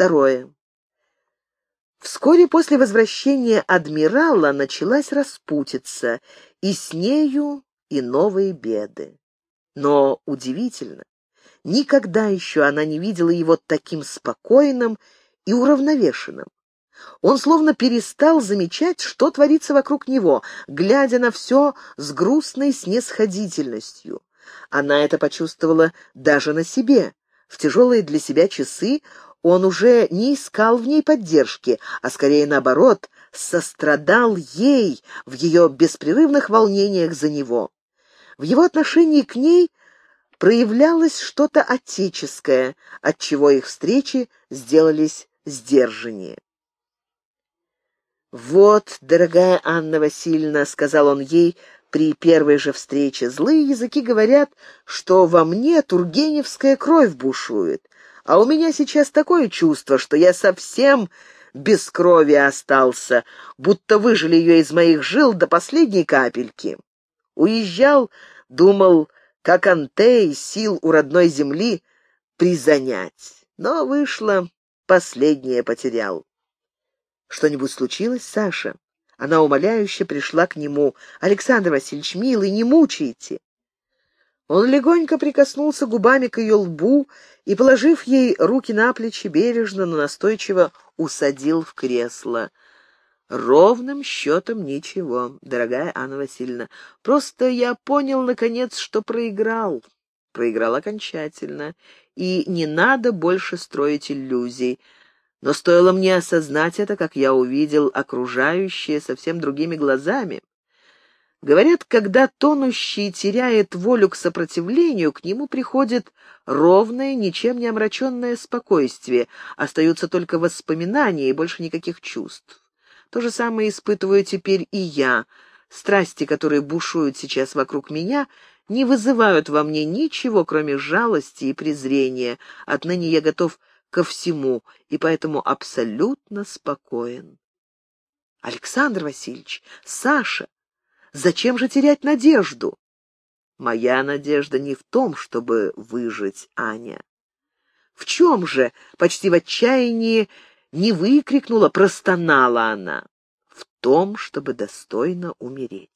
Второе. Вскоре после возвращения адмирала началась распутица, и с нею и новые беды. Но удивительно, никогда еще она не видела его таким спокойным и уравновешенным. Он словно перестал замечать, что творится вокруг него, глядя на все с грустной снисходительностью. Она это почувствовала даже на себе. В тяжелые для себя часы он уже не искал в ней поддержки, а скорее наоборот, сострадал ей в ее беспрерывных волнениях за него. В его отношении к ней проявлялось что-то отеческое, отчего их встречи сделались сдержаннее. «Вот, дорогая Анна Васильевна», — сказал он ей при первой же встрече, — «злые языки говорят, что во мне тургеневская кровь бушует, а у меня сейчас такое чувство, что я совсем без крови остался, будто выжили ее из моих жил до последней капельки. Уезжал, думал, как Антей сил у родной земли призанять, но вышло, последнее потерял. «Что-нибудь случилось, Саша?» Она умоляюще пришла к нему. «Александр Васильевич, милый, не мучайте!» Он легонько прикоснулся губами к ее лбу и, положив ей руки на плечи, бережно, но настойчиво усадил в кресло. «Ровным счетом ничего, дорогая Анна Васильевна. Просто я понял, наконец, что проиграл. Проиграл окончательно. И не надо больше строить иллюзий. Но стоило мне осознать это, как я увидел окружающее совсем другими глазами. Говорят, когда тонущий теряет волю к сопротивлению, к нему приходит ровное, ничем не омраченное спокойствие, остаются только воспоминания и больше никаких чувств. То же самое испытываю теперь и я. Страсти, которые бушуют сейчас вокруг меня, не вызывают во мне ничего, кроме жалости и презрения. Отныне я готов ко всему, и поэтому абсолютно спокоен. Александр Васильевич, Саша, зачем же терять надежду? Моя надежда не в том, чтобы выжить, Аня. В чем же, почти в отчаянии, не выкрикнула, простонала она? В том, чтобы достойно умереть.